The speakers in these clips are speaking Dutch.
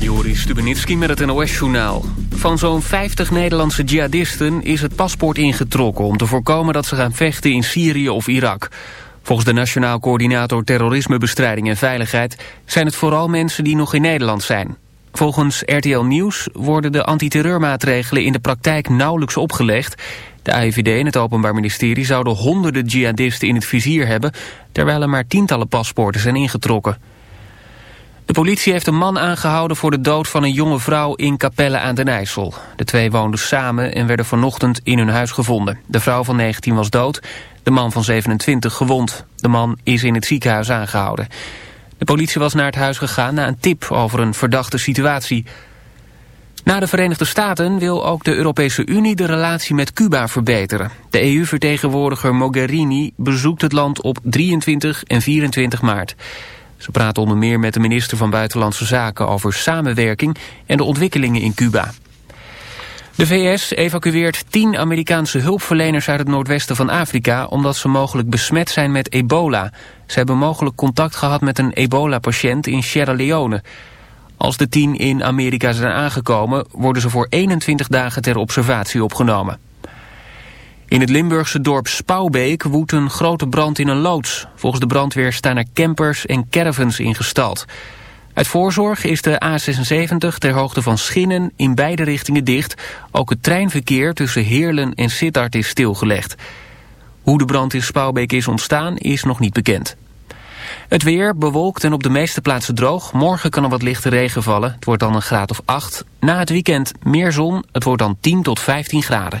Joris Stubenitski met het NOS-journaal. Van zo'n 50 Nederlandse jihadisten is het paspoort ingetrokken... om te voorkomen dat ze gaan vechten in Syrië of Irak. Volgens de Nationaal Coördinator Terrorismebestrijding en Veiligheid... zijn het vooral mensen die nog in Nederland zijn. Volgens RTL Nieuws worden de antiterreurmaatregelen in de praktijk nauwelijks opgelegd. De AIVD en het Openbaar Ministerie zouden honderden jihadisten in het vizier hebben... terwijl er maar tientallen paspoorten zijn ingetrokken. De politie heeft een man aangehouden voor de dood van een jonge vrouw in Capelle aan den IJssel. De twee woonden samen en werden vanochtend in hun huis gevonden. De vrouw van 19 was dood, de man van 27 gewond. De man is in het ziekenhuis aangehouden. De politie was naar het huis gegaan na een tip over een verdachte situatie. Na de Verenigde Staten wil ook de Europese Unie de relatie met Cuba verbeteren. De EU-vertegenwoordiger Mogherini bezoekt het land op 23 en 24 maart. Ze praten onder meer met de minister van Buitenlandse Zaken over samenwerking en de ontwikkelingen in Cuba. De VS evacueert tien Amerikaanse hulpverleners uit het noordwesten van Afrika... omdat ze mogelijk besmet zijn met ebola. Ze hebben mogelijk contact gehad met een ebola-patiënt in Sierra Leone. Als de tien in Amerika zijn aangekomen... worden ze voor 21 dagen ter observatie opgenomen. In het Limburgse dorp Spouwbeek woedt een grote brand in een loods. Volgens de brandweer staan er campers en caravans ingestald. Uit voorzorg is de A76 ter hoogte van Schinnen in beide richtingen dicht. Ook het treinverkeer tussen Heerlen en Sittard is stilgelegd. Hoe de brand in Spouwbeek is ontstaan is nog niet bekend. Het weer bewolkt en op de meeste plaatsen droog. Morgen kan er wat lichte regen vallen. Het wordt dan een graad of 8. Na het weekend meer zon. Het wordt dan 10 tot 15 graden.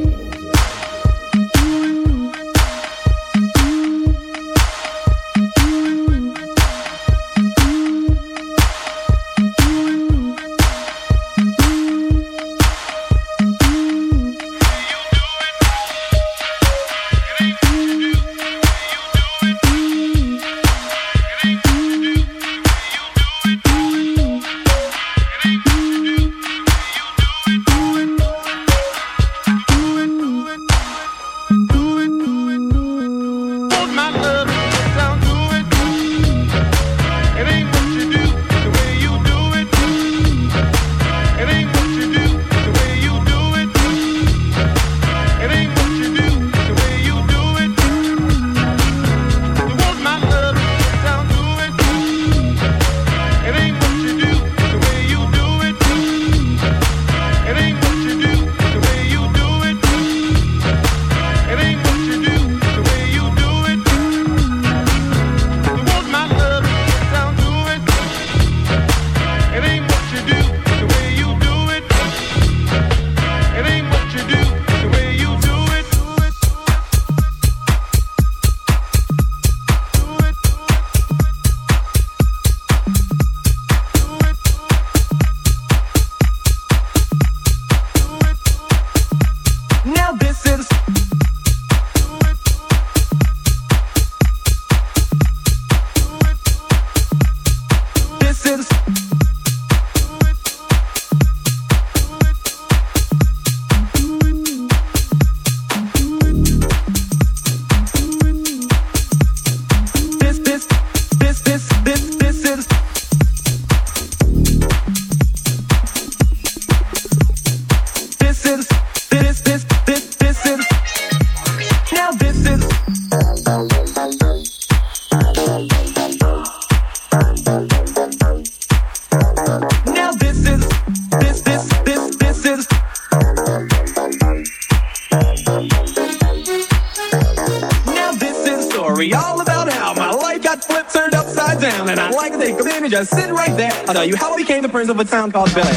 Of a town called Bel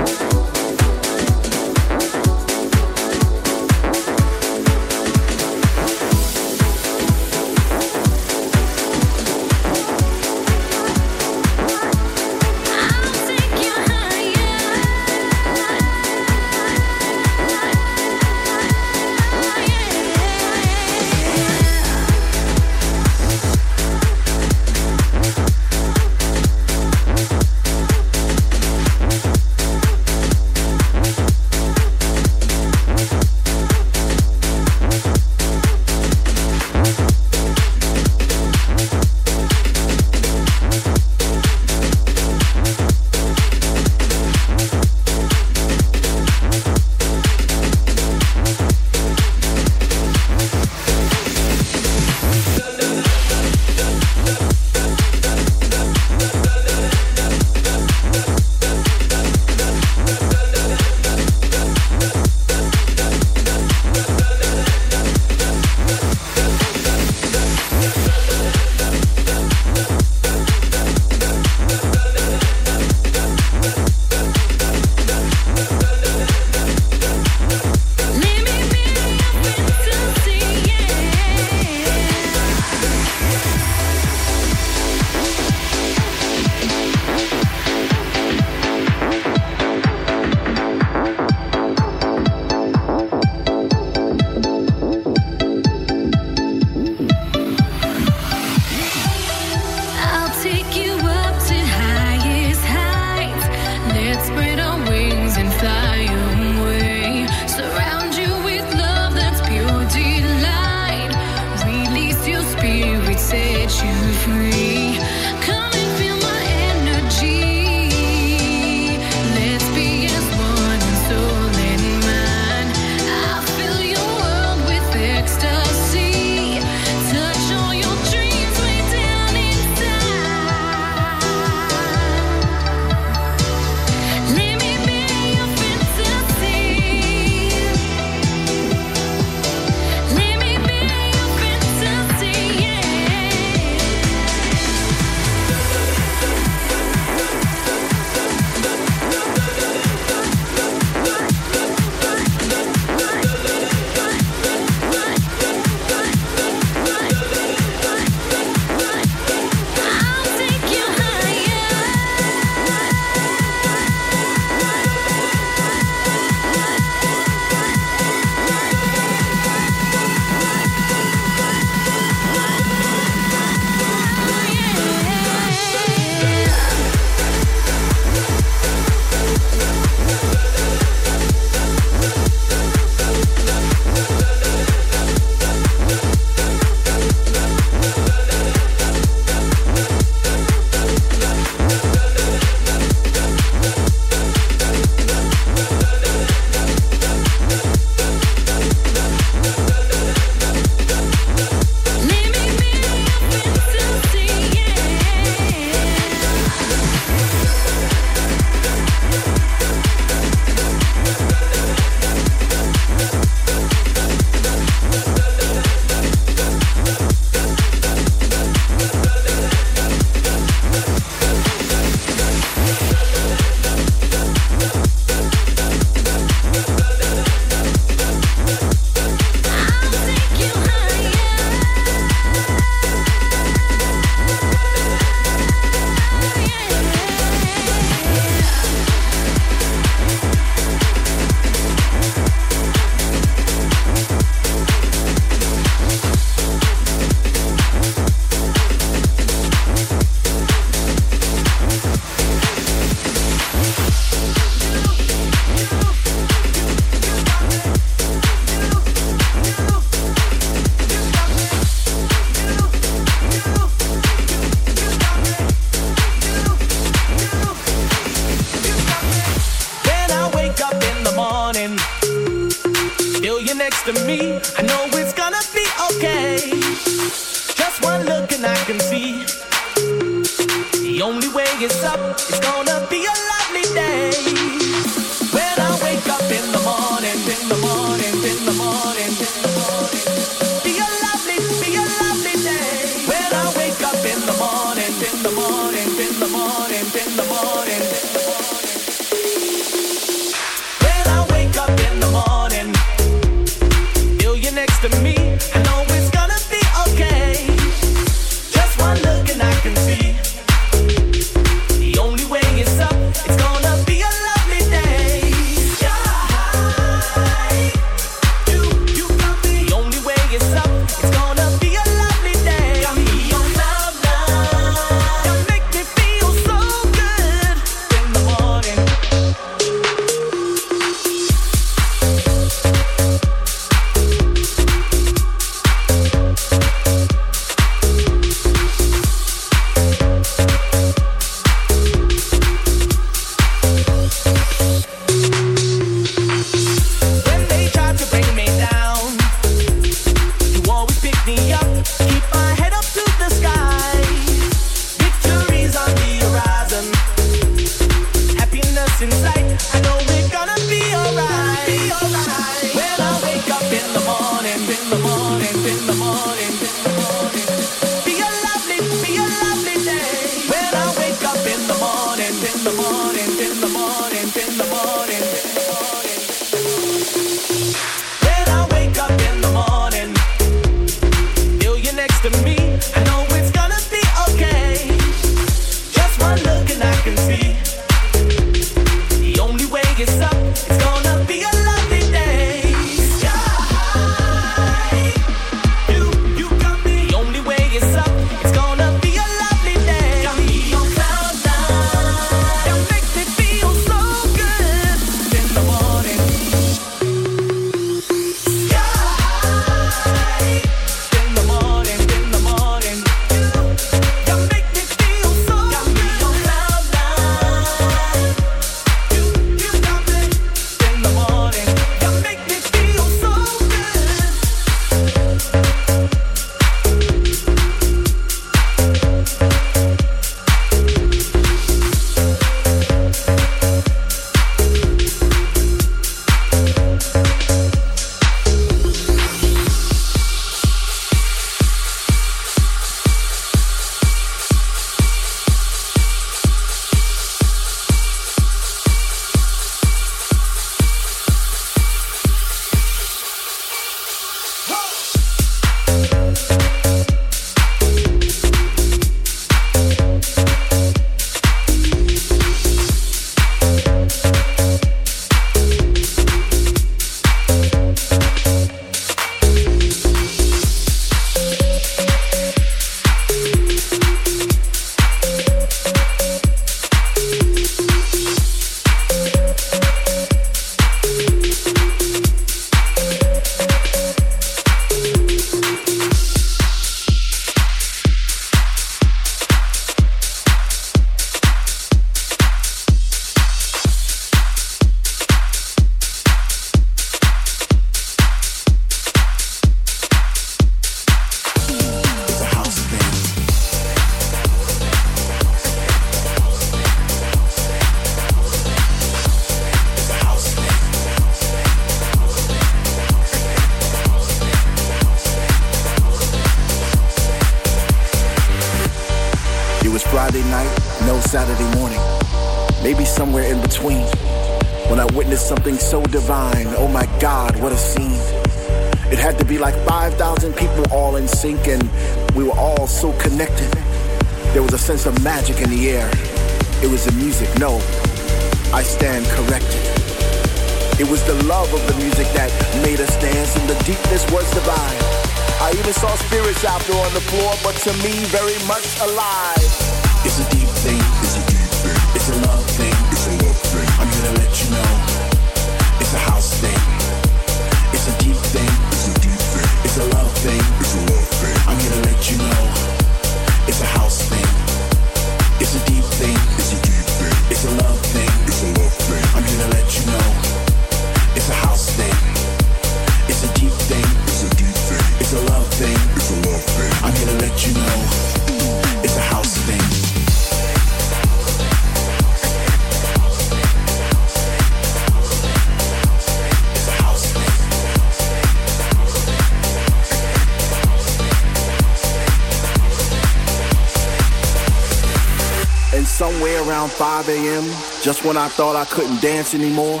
around 5 a.m., just when I thought I couldn't dance anymore.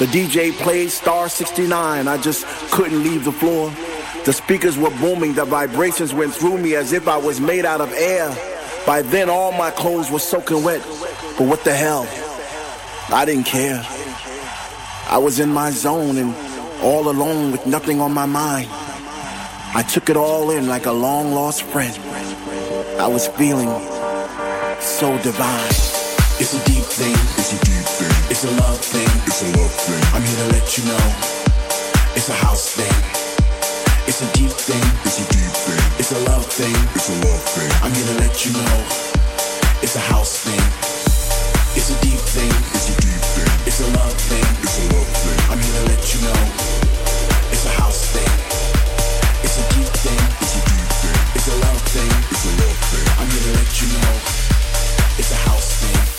The DJ played Star 69, I just couldn't leave the floor. The speakers were booming, the vibrations went through me as if I was made out of air. By then, all my clothes were soaking wet, but what the hell? I didn't care. I was in my zone and all alone with nothing on my mind. I took it all in like a long lost friend. I was feeling so divine. It's a deep thing. It's a deep thing. It's a love thing. It's a love thing. I'm here to let you know. It's a house thing. It's a deep thing. It's a deep thing. It's a love thing. It's a love thing. I'm here to let you know. It's a house thing. It's a deep thing. It's a deep thing. It's a love thing. It's a love thing. I'm here to let you know. It's a house thing. It's a deep thing. It's a deep thing. It's a love thing. It's a love thing. I'm here to let you know. It's a house thing.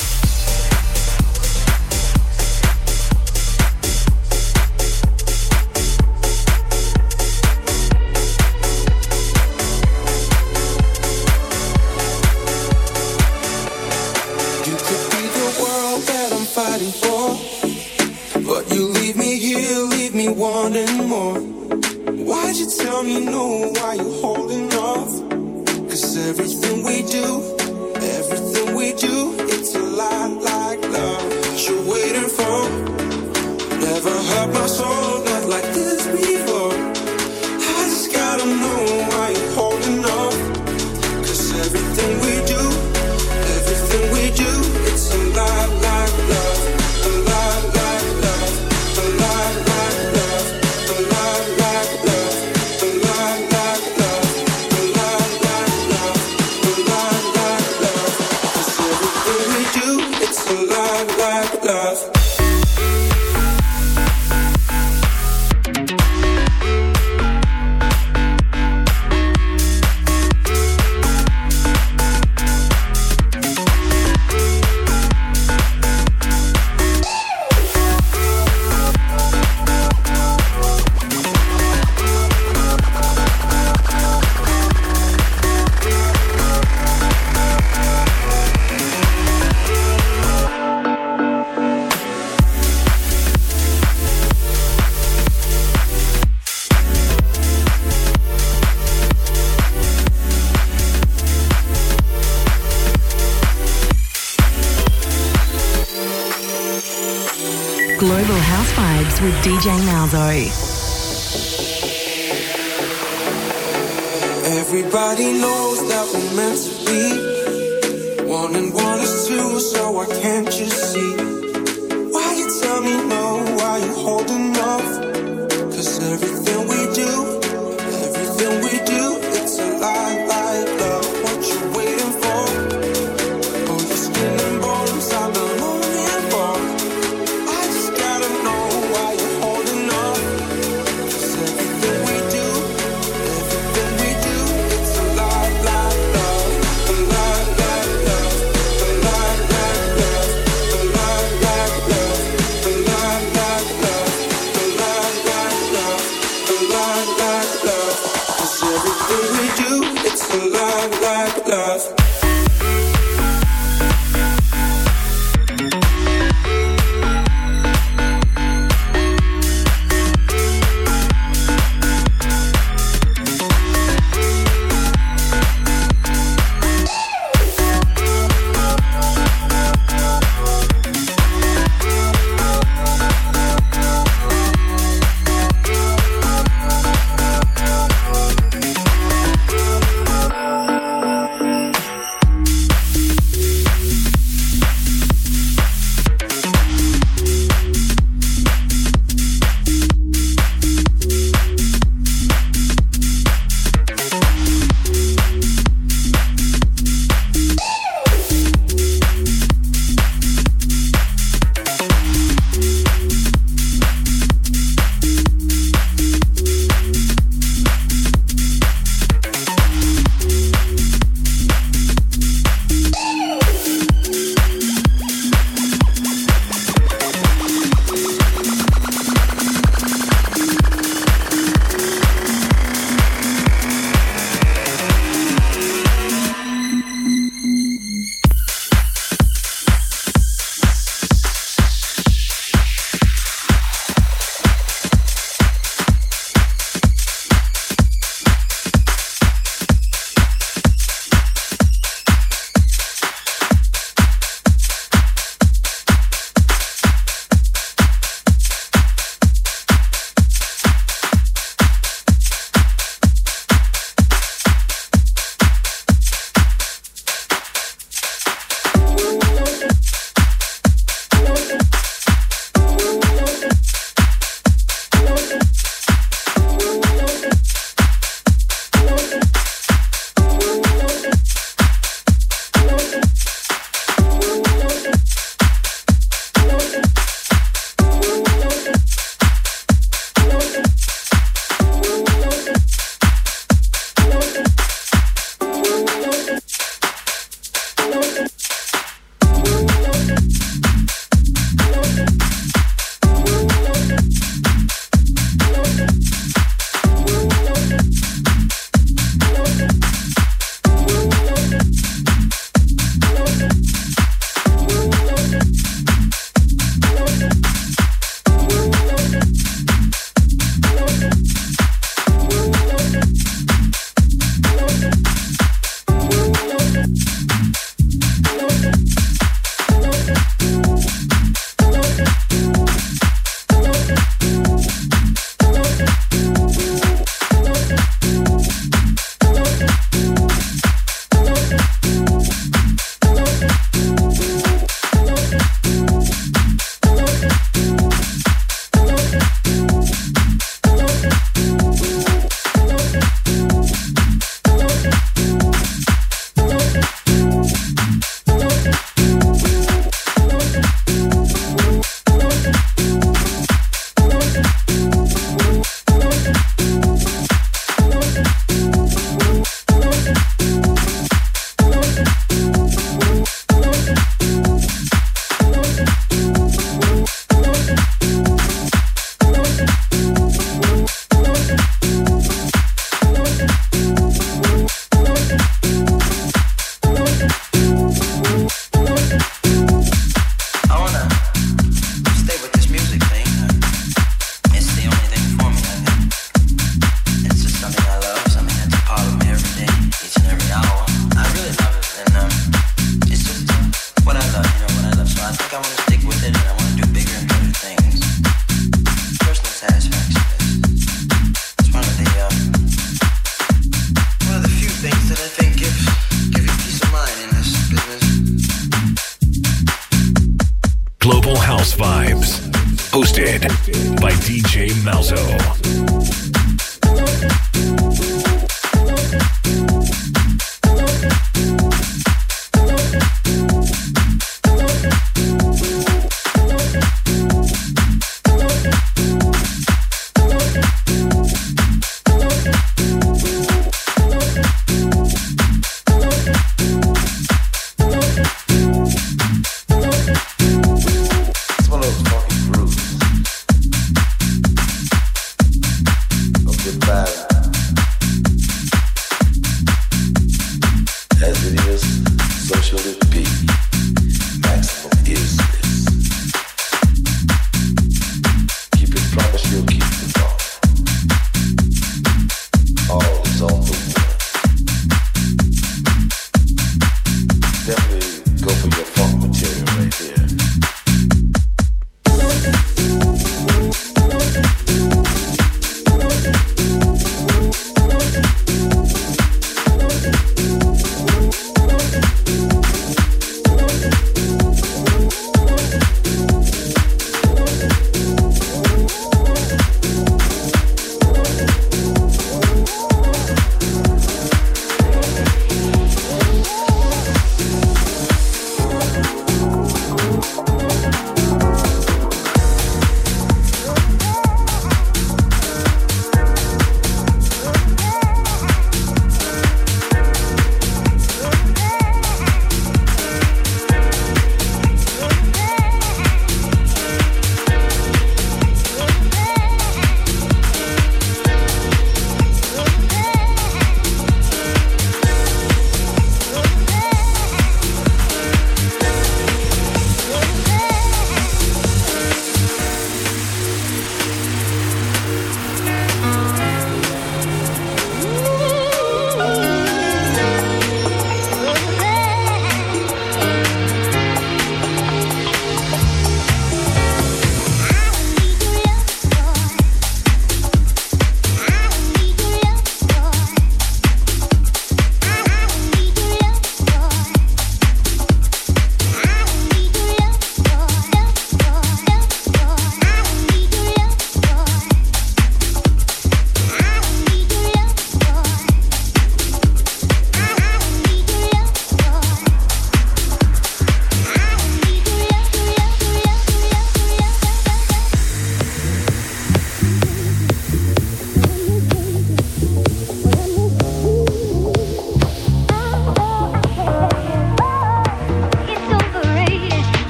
More. Why'd you tell me no? Why you holding off? Cause everything we do, everything we do, it's a lot like love. What you waiting for? Never hurt my soul,